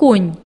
конь.